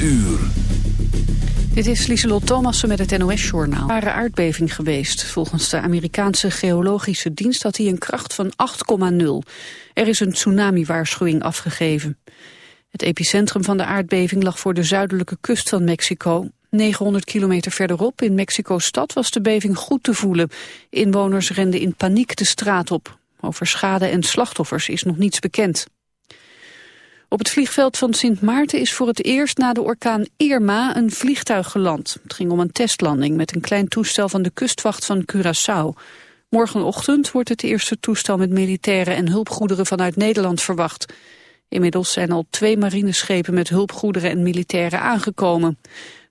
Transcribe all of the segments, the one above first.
uur. Dit is Lieselot Thomassen met het NOS-journaal. Een zware aardbeving geweest. Volgens de Amerikaanse geologische dienst had hij een kracht van 8,0. Er is een tsunami-waarschuwing afgegeven. Het epicentrum van de aardbeving lag voor de zuidelijke kust van Mexico. 900 kilometer verderop, in Mexico-stad, was de beving goed te voelen. Inwoners renden in paniek de straat op. Over schade en slachtoffers is nog niets bekend. Op het vliegveld van Sint Maarten is voor het eerst na de orkaan Irma een vliegtuig geland. Het ging om een testlanding met een klein toestel van de kustwacht van Curaçao. Morgenochtend wordt het eerste toestel met militairen en hulpgoederen vanuit Nederland verwacht. Inmiddels zijn al twee marineschepen met hulpgoederen en militairen aangekomen.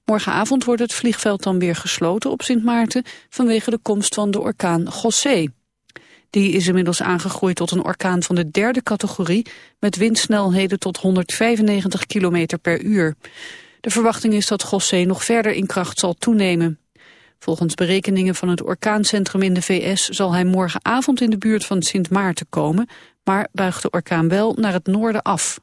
Morgenavond wordt het vliegveld dan weer gesloten op Sint Maarten vanwege de komst van de orkaan José. Die is inmiddels aangegroeid tot een orkaan van de derde categorie... met windsnelheden tot 195 km per uur. De verwachting is dat José nog verder in kracht zal toenemen. Volgens berekeningen van het orkaancentrum in de VS... zal hij morgenavond in de buurt van Sint Maarten komen... maar buigt de orkaan wel naar het noorden af.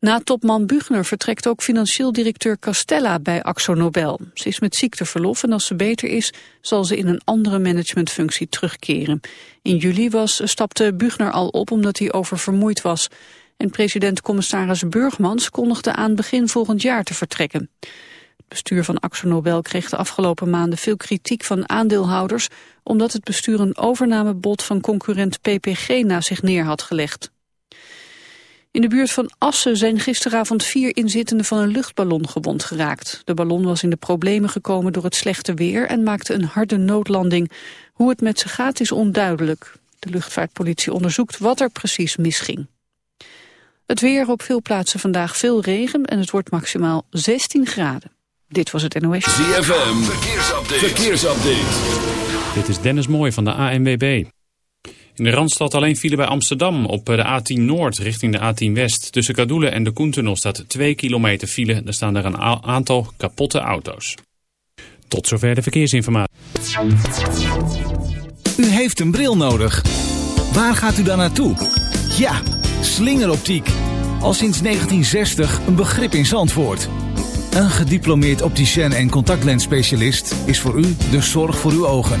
Na topman Buchner vertrekt ook financieel directeur Castella bij Axo Nobel. Ze is met ziekteverlof en als ze beter is, zal ze in een andere managementfunctie terugkeren. In juli was, stapte Buchner al op omdat hij oververmoeid was. En president-commissaris Burgmans kondigde aan begin volgend jaar te vertrekken. Het bestuur van Axo Nobel kreeg de afgelopen maanden veel kritiek van aandeelhouders... omdat het bestuur een overnamebod van concurrent PPG na zich neer had gelegd. In de buurt van Assen zijn gisteravond vier inzittenden van een luchtballon gewond geraakt. De ballon was in de problemen gekomen door het slechte weer en maakte een harde noodlanding. Hoe het met ze gaat is onduidelijk. De luchtvaartpolitie onderzoekt wat er precies misging. Het weer op veel plaatsen vandaag veel regen en het wordt maximaal 16 graden. Dit was het NOS. ZFM, verkeersupdate. verkeersupdate. Dit is Dennis Mooij van de ANWB. In de Randstad alleen file bij Amsterdam op de A10 Noord richting de A10 West. Tussen Kadoelen en de Koentunnel staat 2 kilometer file. Er staan er een aantal kapotte auto's. Tot zover de verkeersinformatie. U heeft een bril nodig. Waar gaat u dan naartoe? Ja, slingeroptiek. Al sinds 1960 een begrip in Zandvoort. Een gediplomeerd opticien en contactlensspecialist is voor u de zorg voor uw ogen.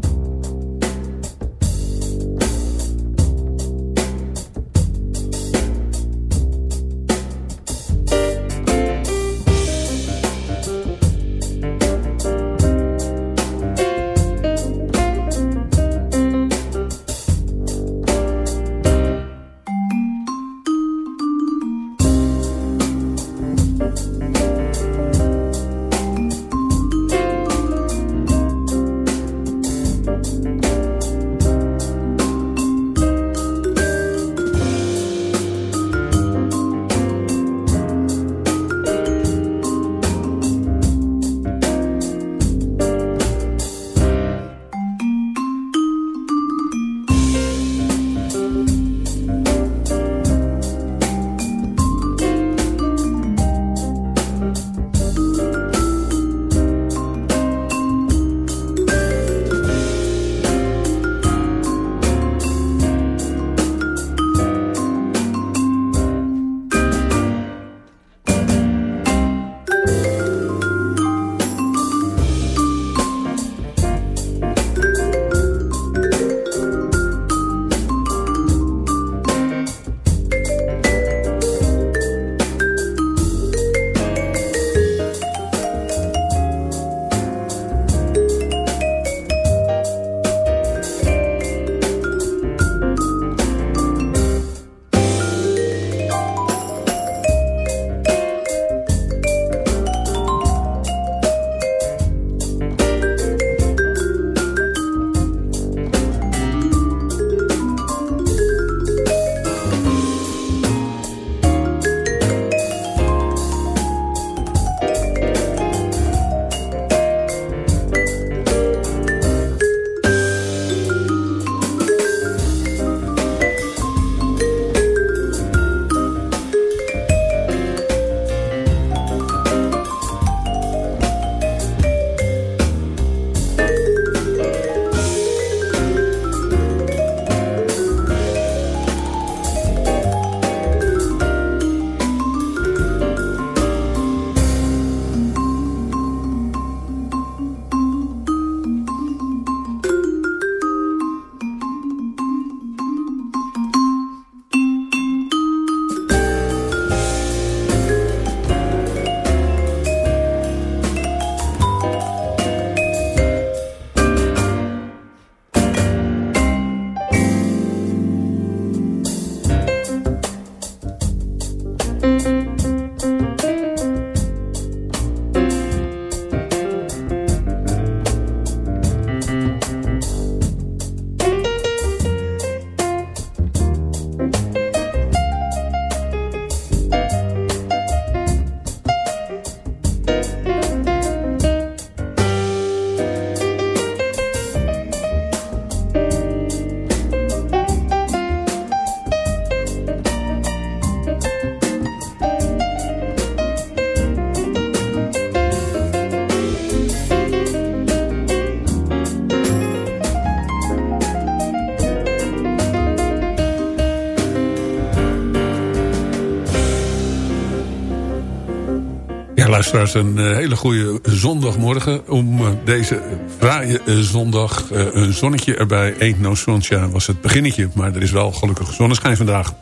Luisteraars, een eh, hele goede zondagmorgen. Om eh, deze fraaie eh, zondag, een zonnetje erbij. Ain't no sunshine was het beginnetje. Maar er is wel gelukkig zonneschijn vandaag.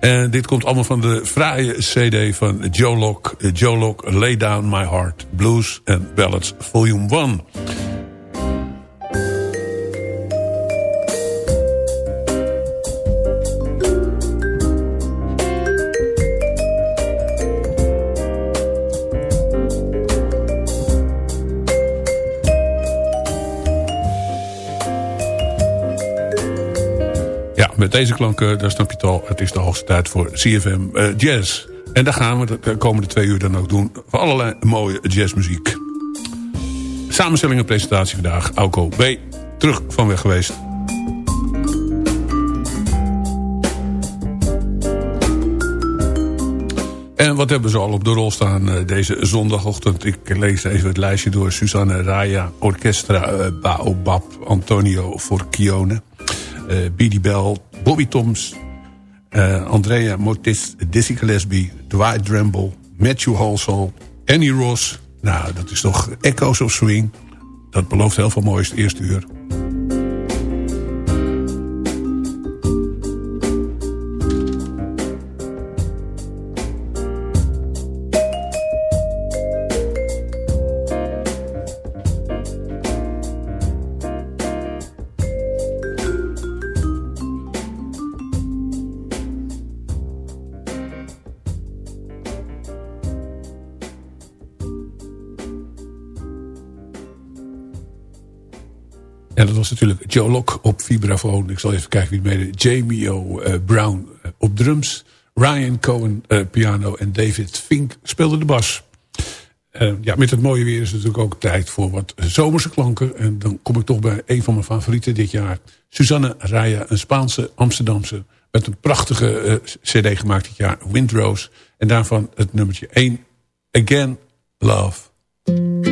En dit komt allemaal van de fraaie cd van Joe Locke. Joe Locke, Lay Down My Heart. Blues and Ballads Volume 1. Deze klanken, daar snap je het al. Het is de hoogste tijd voor CFM eh, Jazz. En daar gaan we de komende twee uur dan ook doen. Voor allerlei mooie jazzmuziek. Samenstelling en presentatie vandaag. Auko B. Terug van weg geweest. En wat hebben ze al op de rol staan uh, deze zondagochtend? Ik lees even het lijstje door. Susanne Raya, Orchestra uh, Baobab, Antonio Forchione, uh, Bidi Bell, Bobby Toms, uh, Andrea Motis, Dizzy Gillespie, Dwight Dremble, Matthew Halsall, Annie Ross. Nou, dat is toch Echoes of Swing. Dat belooft heel veel moois het eerste uur. En dat was natuurlijk Joe Locke op vibrafoon. Ik zal even kijken wie het mede. Jamie O. Uh, Brown uh, op drums. Ryan Cohen uh, piano. En David Fink speelde de bas. ja, met het mooie weer is het natuurlijk ook tijd voor wat zomerse klanken. En dan kom ik toch bij een van mijn favorieten dit jaar. Susanne Raya, een Spaanse Amsterdamse. Met een prachtige cd gemaakt dit jaar. Windrose. En daarvan het nummertje 1. Again, Love.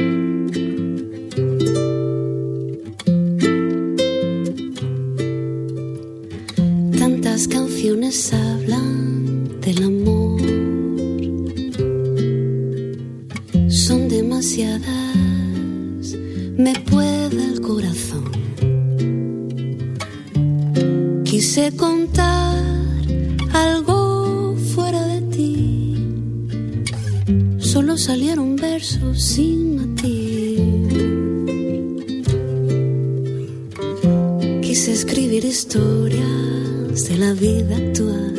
Quise contar algo fuera de ti. Solo salieron versos sin matiz. Quise escribir historias de la vida actual.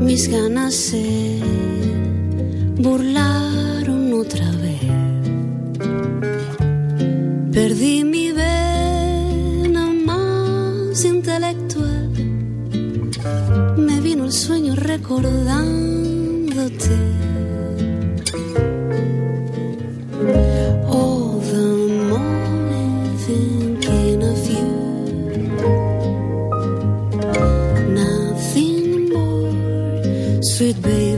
Mis ganas se burlaron otra vez. Perdí recordándote. All the morning thinking of you. Nothing more, sweet baby.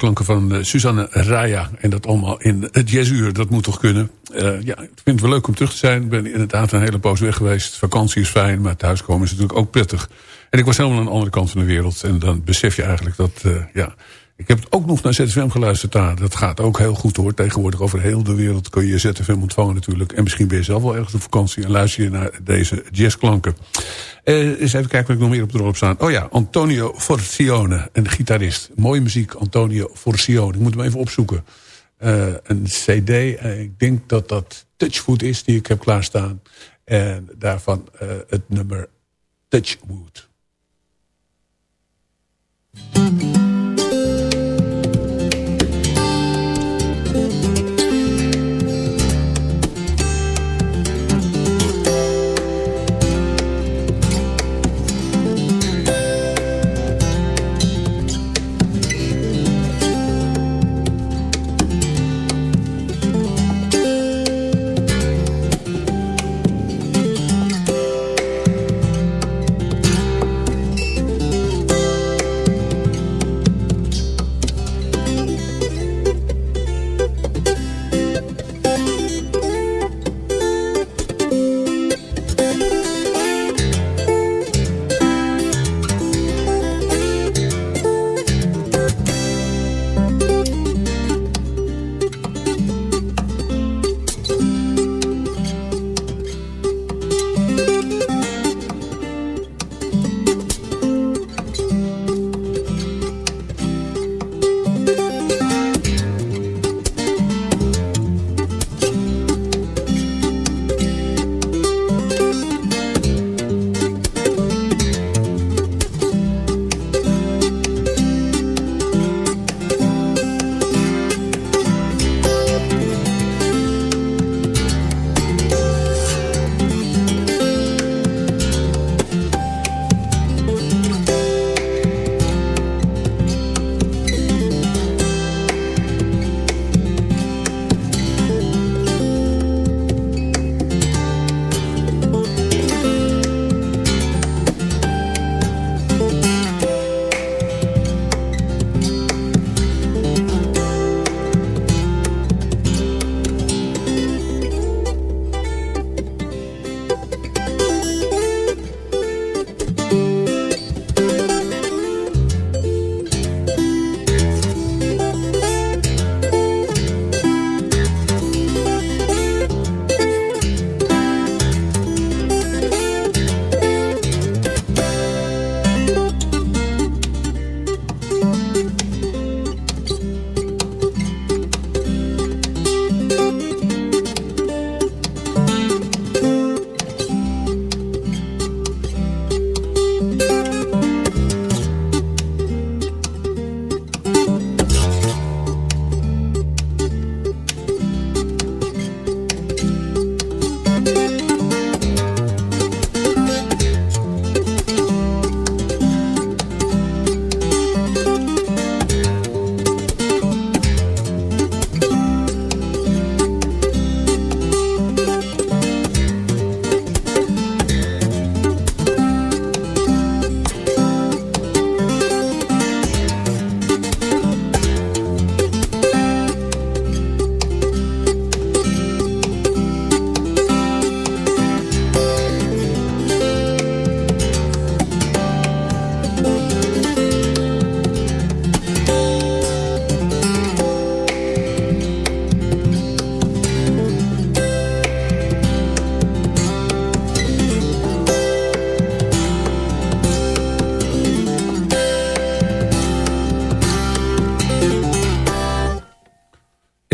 Klanken van uh, Suzanne Raya. En dat allemaal in het jazzuur. Dat moet toch kunnen. Uh, ja, ik vind het wel leuk om terug te zijn. Ik ben inderdaad een hele poos weg geweest. Vakantie is fijn, maar thuiskomen is natuurlijk ook prettig. En ik was helemaal aan de andere kant van de wereld. En dan besef je eigenlijk dat, uh, ja... Ik heb ook nog naar ZFM geluisterd daar. Dat gaat ook heel goed hoor. Tegenwoordig over heel de wereld kun je ZFM ontvangen natuurlijk. En misschien ben je zelf wel ergens op vakantie en luister je naar deze jazzklanken. Uh, eens even kijken wat ik nog meer op de rol heb staan. Oh ja, Antonio Forcione, een gitarist. Mooie muziek, Antonio Forcione. Ik moet hem even opzoeken. Uh, een cd, uh, ik denk dat dat Touchwood is die ik heb klaarstaan. En daarvan het nummer Touchwood.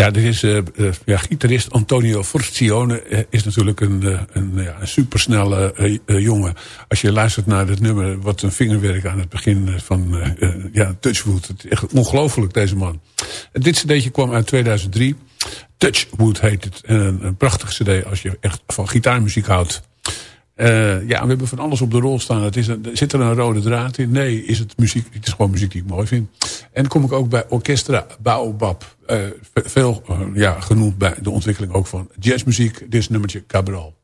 Ja, dit is, uh, uh, ja, gitarist Antonio Forzione uh, is natuurlijk een, een, ja, een supersnelle jongen. Als je luistert naar het nummer, wat een vingerwerk aan het begin van ja, Touchwood. Het is echt ongelooflijk, deze man. dit cd'tje kwam uit 2003. Touchwood heet het. Een, een prachtig cd als je echt van gitaarmuziek houdt. Uh, ja, we hebben van alles op de rol staan. Het is zit er een rode draad in? Nee, is het muziek? Het is gewoon muziek die ik mooi vind. En kom ik ook bij Orchestra Baobab. Uh, veel uh, ja, genoemd bij de ontwikkeling ook van jazzmuziek. Dit is nummertje Cabral.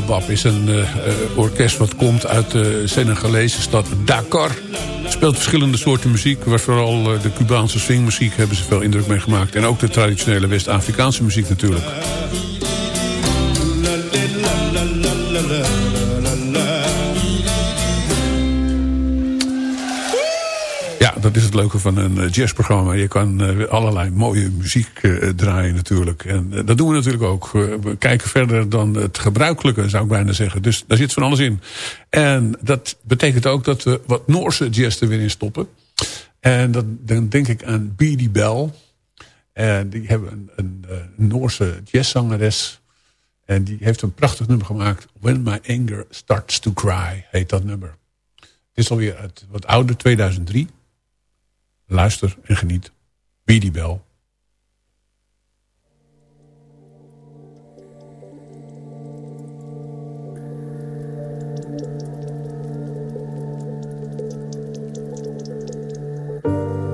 Baobab is een eh, eh, orkest wat komt uit de Senegalese stad Dakar. Speelt verschillende soorten muziek. Was vooral eh, de Cubaanse swingmuziek hebben ze veel indruk mee gemaakt. En ook de traditionele West-Afrikaanse muziek natuurlijk. Dat is het leuke van een eh, jazzprogramma. Je kan eh, allerlei mooie muziek eh, draaien natuurlijk. En dat doen we natuurlijk ook. We kijken verder dan het gebruikelijke, zou ik bijna zeggen. Dus daar zit van alles in. En dat betekent ook dat we wat Noorse jazz er weer in stoppen. En dan denk ik aan Beady Bell. En die hebben een, een, Noorse jazzzangeres. En die heeft een prachtig nummer gemaakt. When My Anger Starts to Cry heet dat nummer. Het is alweer uit wat ouder, 2003. Luister en geniet. Beady Bell. Hello,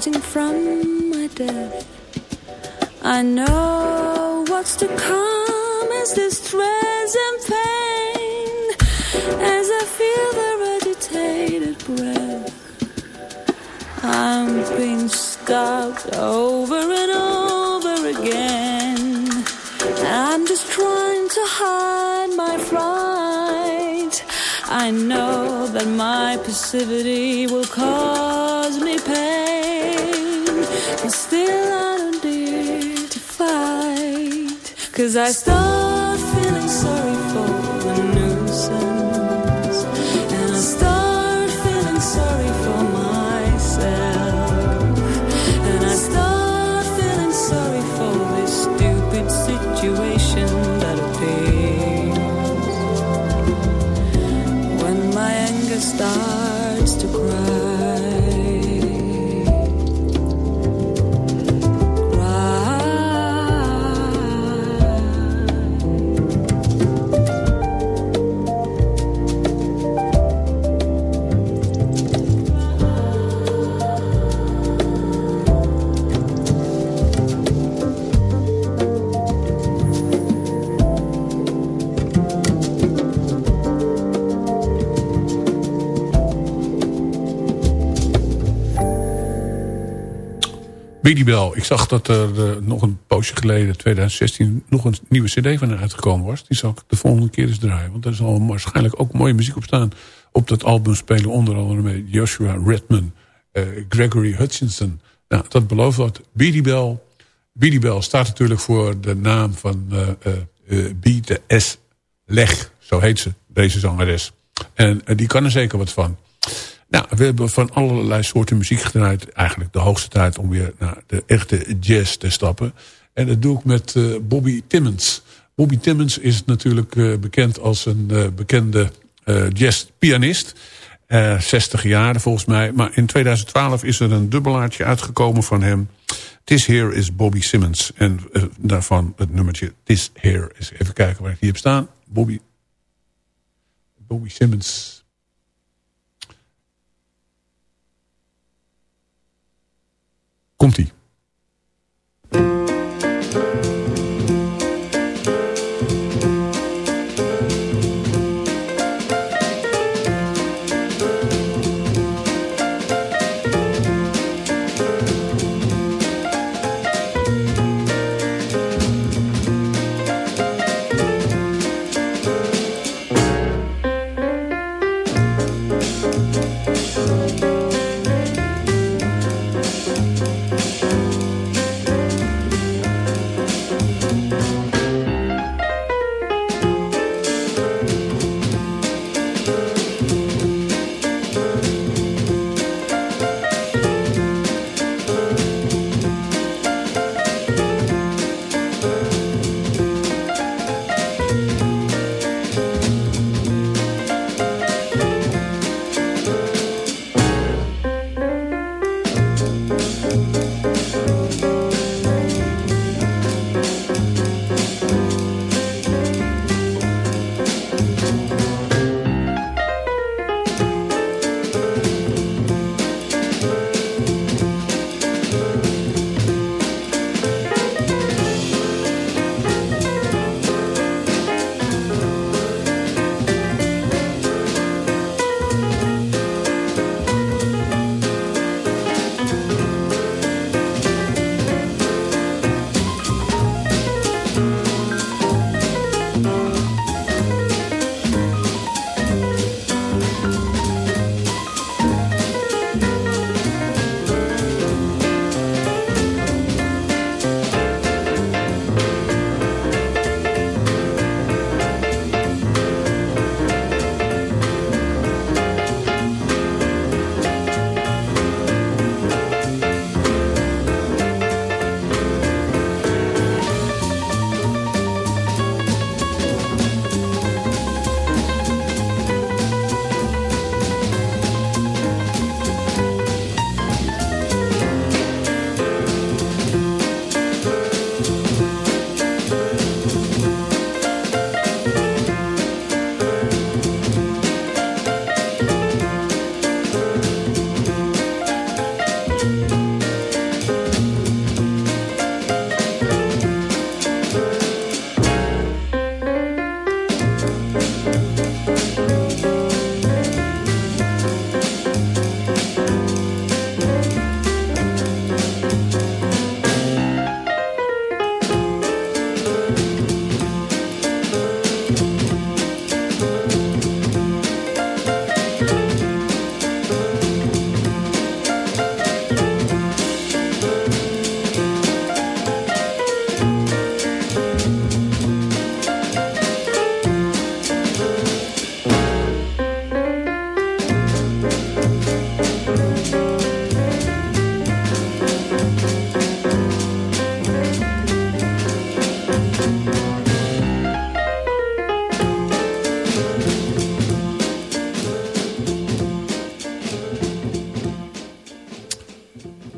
from my death. I know what's to come is distress and pain as I feel the agitated breath. I'm being stabbed over and over again. I'm just trying to hide my fright. I know that my passivity will cause Cause I start Bell. Ik zag dat er eh, nog een poosje geleden, 2016, nog een nieuwe cd van haar uitgekomen was. Die zal ik de volgende keer eens draaien. Want er zal waarschijnlijk ook mooie muziek op staan. Op dat album spelen onder andere met Joshua Redman, eh, Gregory Hutchinson. Nou, dat belooft wat. Billy Bell staat natuurlijk voor de naam van B de S. Leg. Zo heet ze, deze zangeres. En die kan er zeker wat van. Nou, we hebben van allerlei soorten muziek gedraaid. Eigenlijk de hoogste tijd om weer naar de echte jazz te stappen. En dat doe ik met eh, Bobby Timmons. Bobby Timmons is natuurlijk eh, bekend als een eh, bekende jazzpianist. Eh 60 jaar volgens mij. Maar in 2012 is er een dubbelaartje uitgekomen van hem. This Here is Bobby Simmons. En daarvan het nummertje This Here is. Even kijken waar ik die heb staan. Bobby, Bobby Simmons. Komt-ie.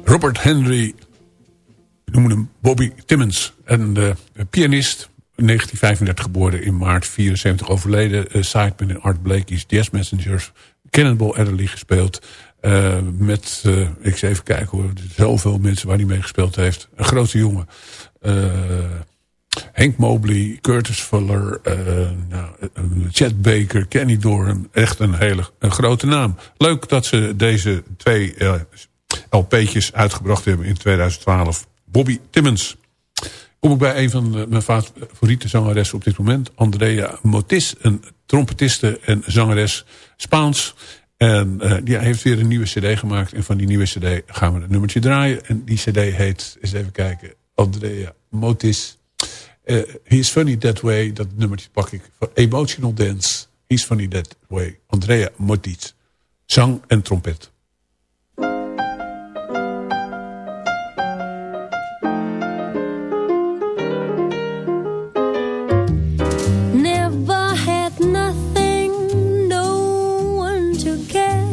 Robert Henry, we noemen hem Bobby Timmons. en pianist, 1935 geboren, in maart 74 overleden. Uh, sideman in Art Blakey's Jazz Messengers. Cannonball Adderley gespeeld. Eh, met, eh, ik eens even kijken hoor, zoveel mensen waar hij mee gespeeld heeft. Een grote jongen. Uh, Henk Mobley, Curtis Fuller, nou, Chet Baker, Kenny Dorham. Echt een hele een grote naam. Leuk dat ze deze twee LP'tjes uitgebracht hebben in 2012. Bobby Timmons. Kom ik bij een van mijn favoriete zangeressen op dit moment. Andrea Motis, een trompetiste en zangeres. Spaans. En uh, die heeft weer een nieuwe cd gemaakt. En van die nieuwe cd gaan we een nummertje draaien. En die cd heet, eens even kijken, Andrea Motis. Uh, He's Funny That Way, dat nummertje pak ik. For emotional Dance, He's Funny That Way. Andrea Motis. Zang en trompet. Never had nothing, no one to care.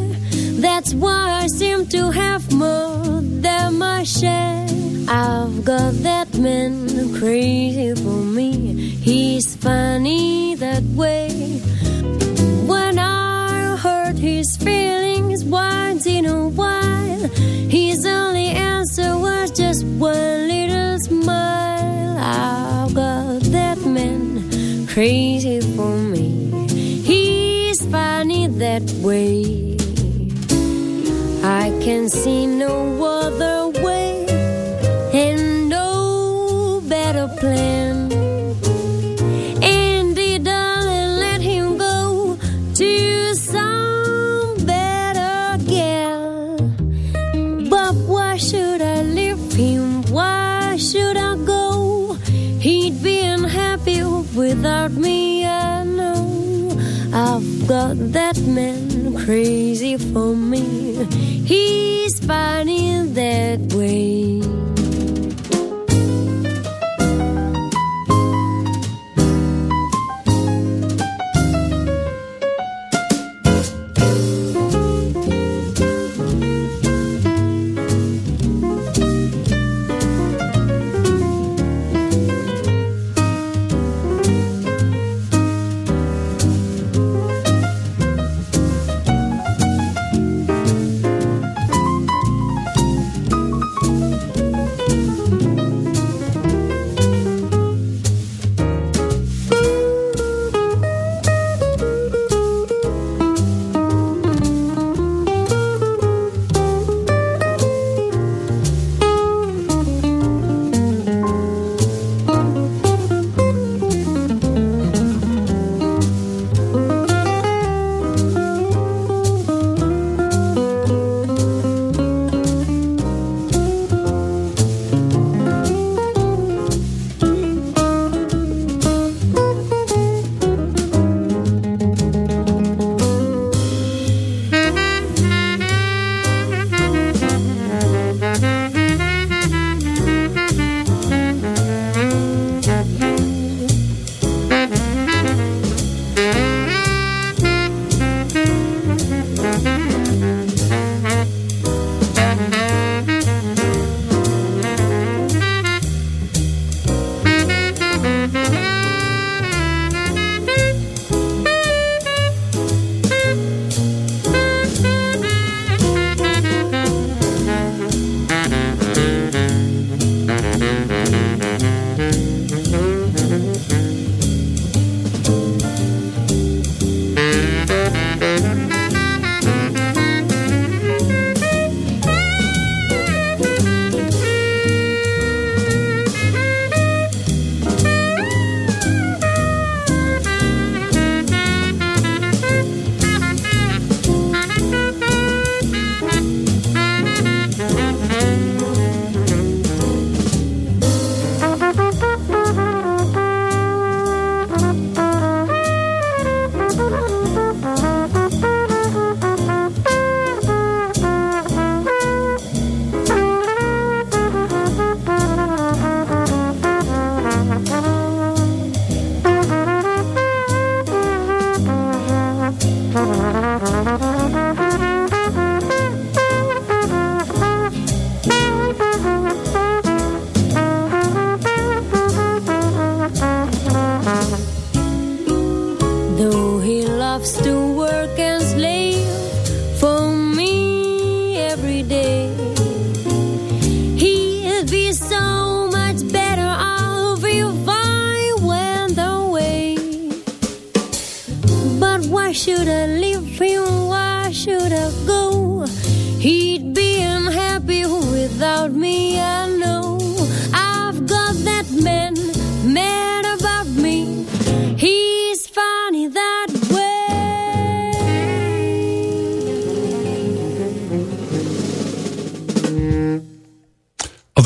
That's why I seem to have more than my share. I've got that man crazy for me. He's funny that way. When I hurt his feelings once in a while, his only answer was just one little smile. I've got that man crazy for me. He's funny that way. I can see no other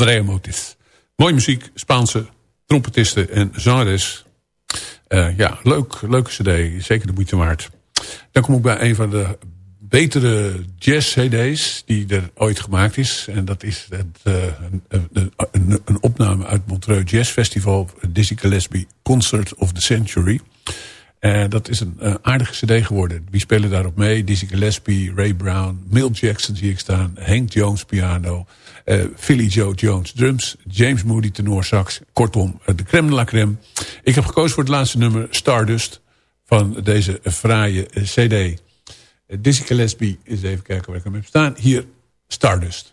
Andrea. Mooie muziek, Spaanse trompetisten en zangeres. Eh, ja, leuk, leuke cd. Zeker de moeite waard. Dan kom ik bij een van de betere jazz-cd's die er ooit gemaakt is. En dat is het, uh, een, een, een, opname uit Montreux Jazz Festival. Dizzy Gillespie Concert of the Century. En dat is een uh, aardige cd geworden. Wie spelen daarop mee? Dizzy Gillespie, Ray Brown, Milt Jackson zie ik staan. Hank Jones piano. Uh, Philly Joe Jones drums. James Moody tenor sax. Kortom, de crème de la crème. Ik heb gekozen voor het laatste nummer Stardust. Van deze fraaie cd. Dizzy Gillespie, eens even kijken waar ik hem heb staan. Hier, Stardust.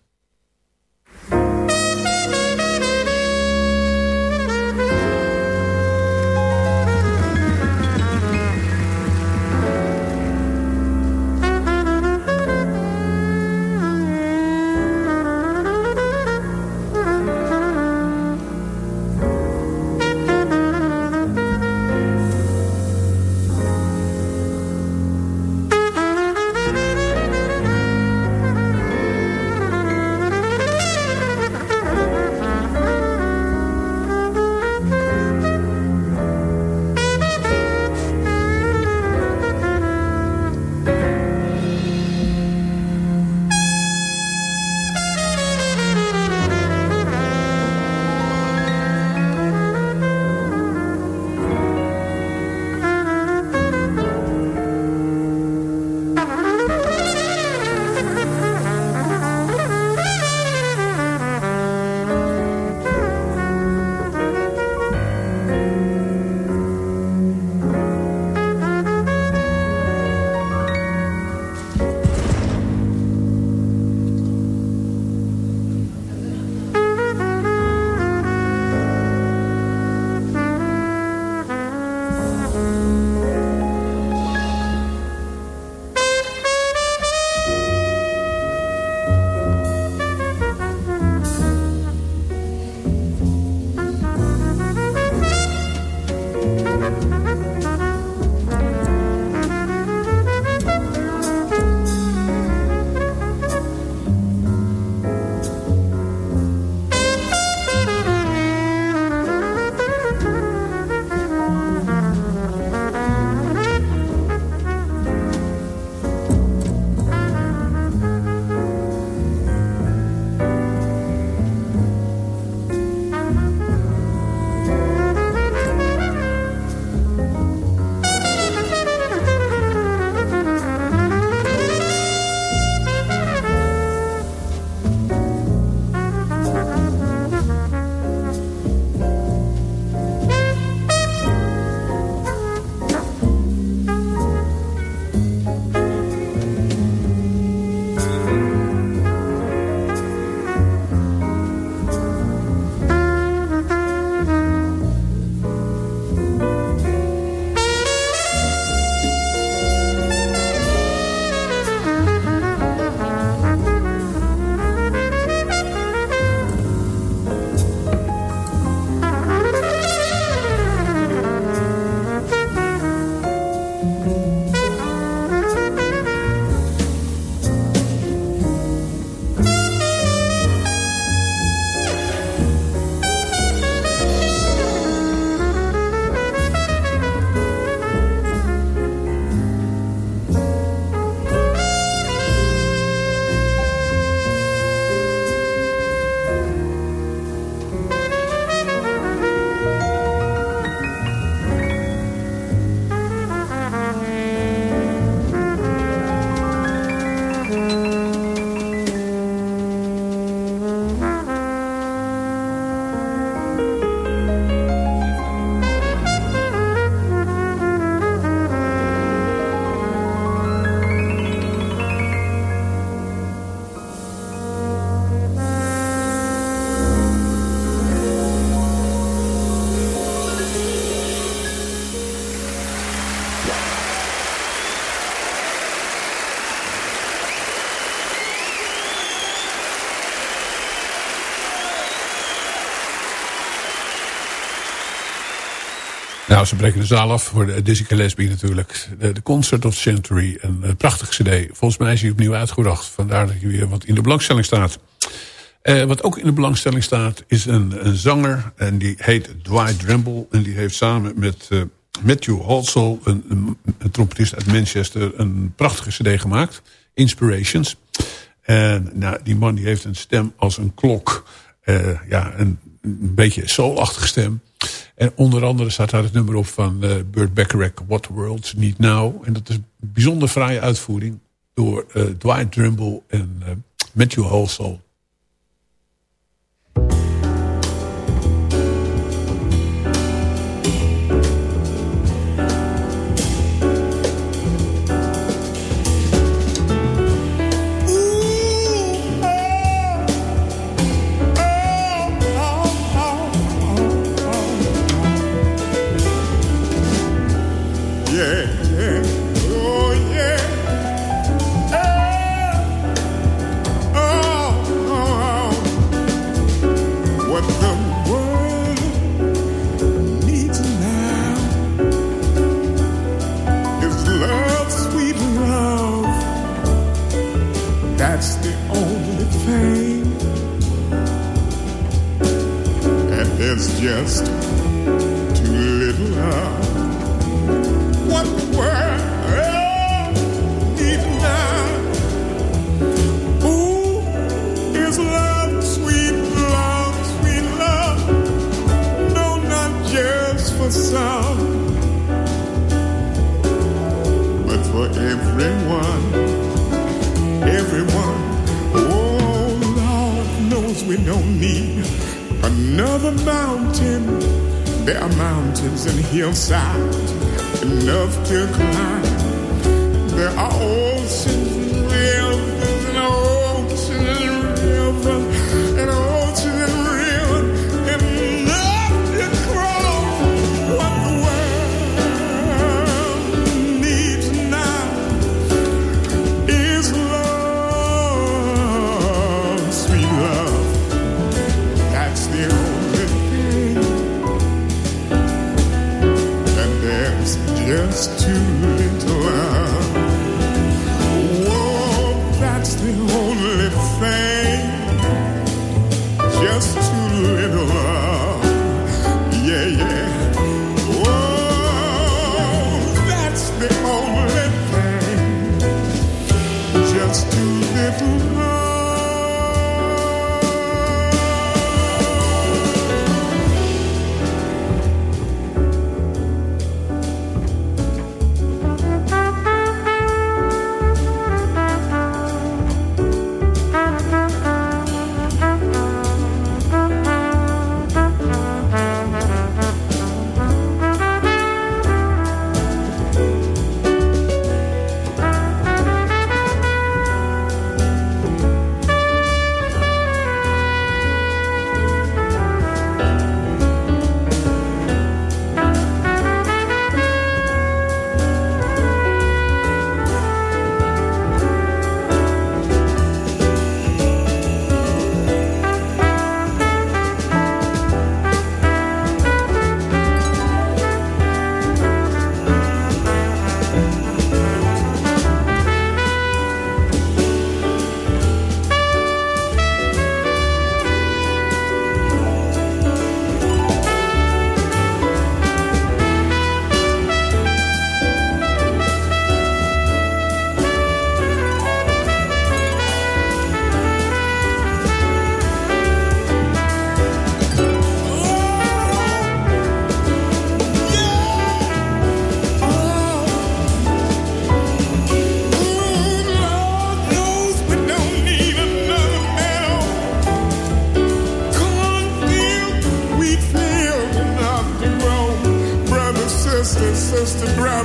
Nou, ze breken de zaal af voor de Dizzy Gillespie natuurlijk. De, Concert of Century. Een, prachtige cd. Volgens mij is hij opnieuw uitgebracht. Vandaar dat hij weer wat in de belangstelling staat. Eh, wat ook in de belangstelling staat is een, een zanger. En die heet Dwight Drimble. En die heeft samen met eh, Matthew Halsall, een, een, trompetist uit Manchester... een prachtige cd gemaakt. Inspirations. En nou, die man die heeft een stem als een klok. Eh, ja, een, een beetje soulachtige stem. En onder andere staat daar het nummer op van uh, Burt Bacharach... What the World's Need Now. En dat is een bijzonder fraaie uitvoering... door uh, Dwight Drimble en uh, Matthew Halsall.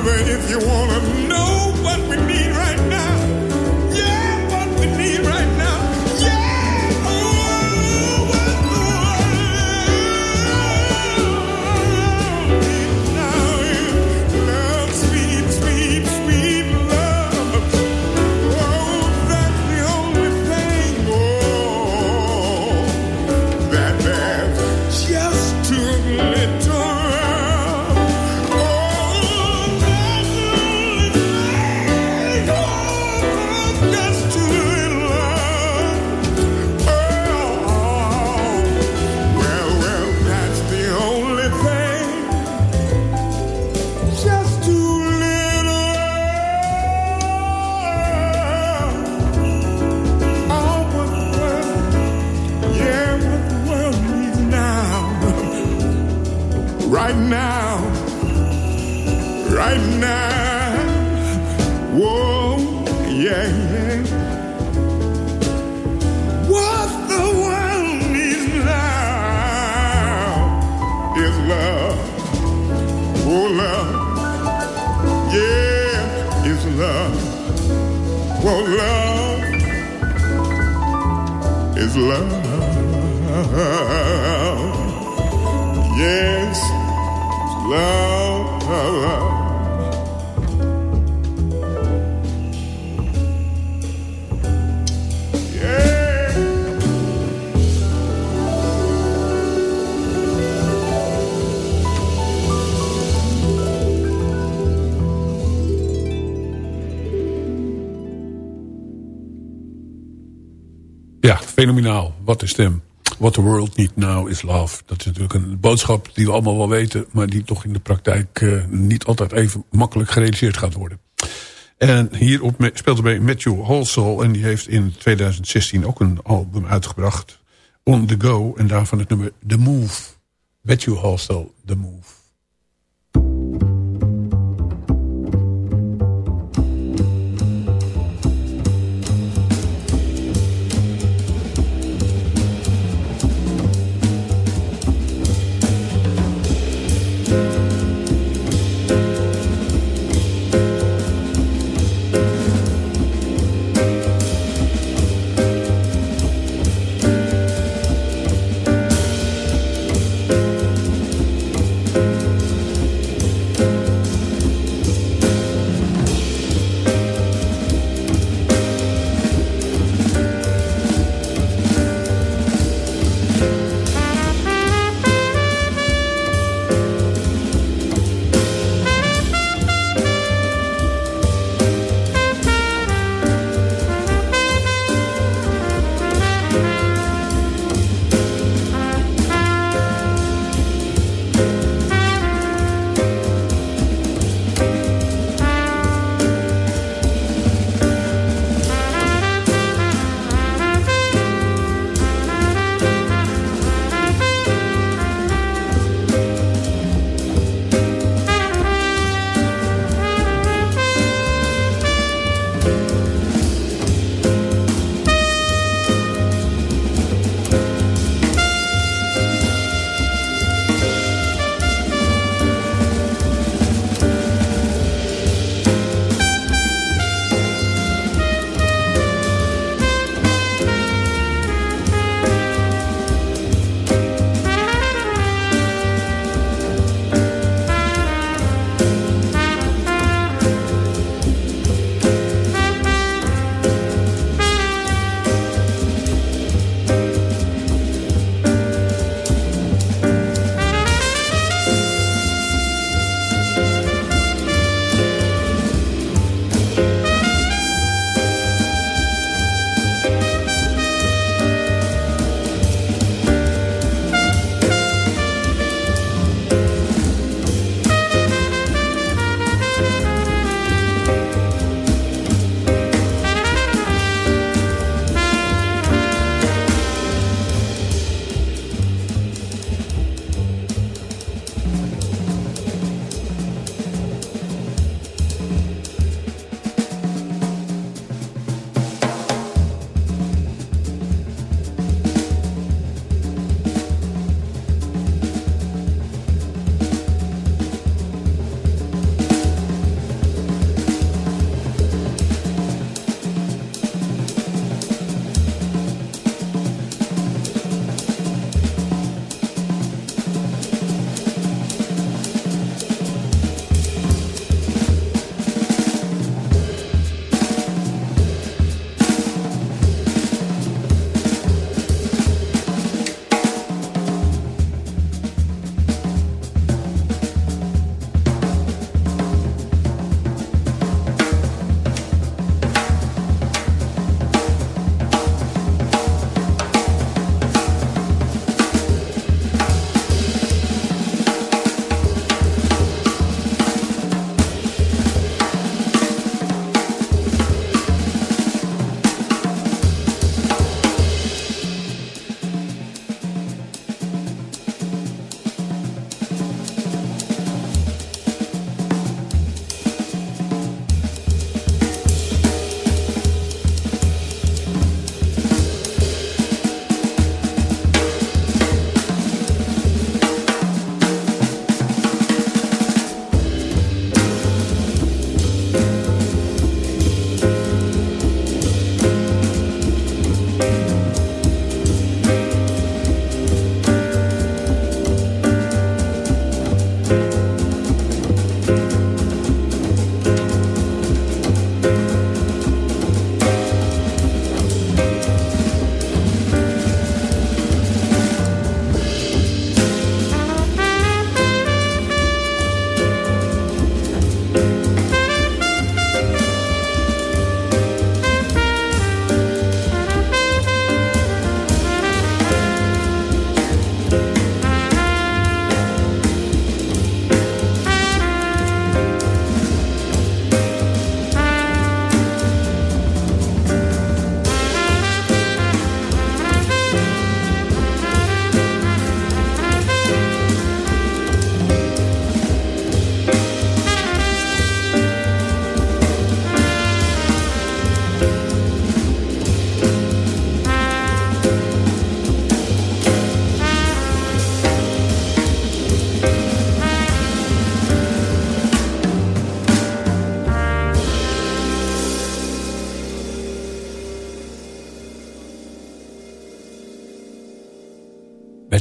waiting fenomenaal. Wat een stem. What the world needs now is love. Dat is natuurlijk een boodschap die we allemaal wel weten... maar die toch in de praktijk uh, niet altijd even makkelijk gerealiseerd gaat worden. En hierop speelt erbij Matthew Halsall... en die heeft in 2016 ook een album uitgebracht... On The Go, en daarvan het nummer The Move. Matthew Halsall, The Move.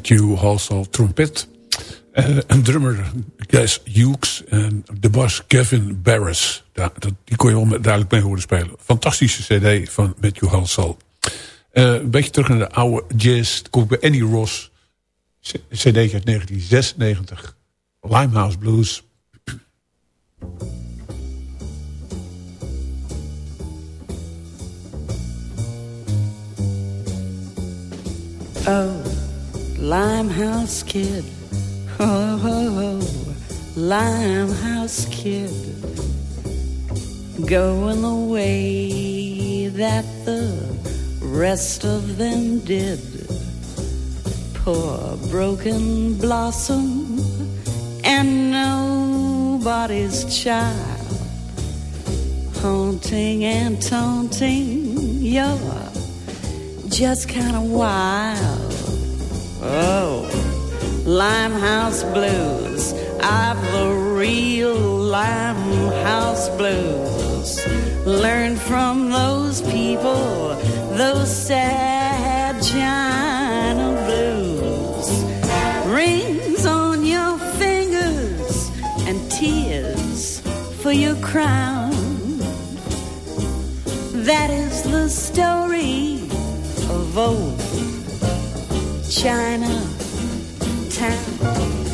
Matthew Halsall trompet. Uh, een drummer, Gas Hughes. En de bas, Kevin Barris. Dat, die kon je wel duidelijk mee horen spelen. Fantastische cd van Matthew Halsall. Uh, een beetje terug naar de oude jazz. Kom ik bij Annie Ross. cd uit 1996. Limehouse Blues. Oh, Limehouse Kid. Oh, oh, oh, Limehouse Kid. Going the way that the rest of them did. Poor broken blossom and nobody's child. Haunting and taunting your just kind of wild. Oh, Limehouse Blues. I've the real Limehouse Blues. Learn from those people, those sad China blues. Rings on your fingers and tears for your crown. That is the story of old China town.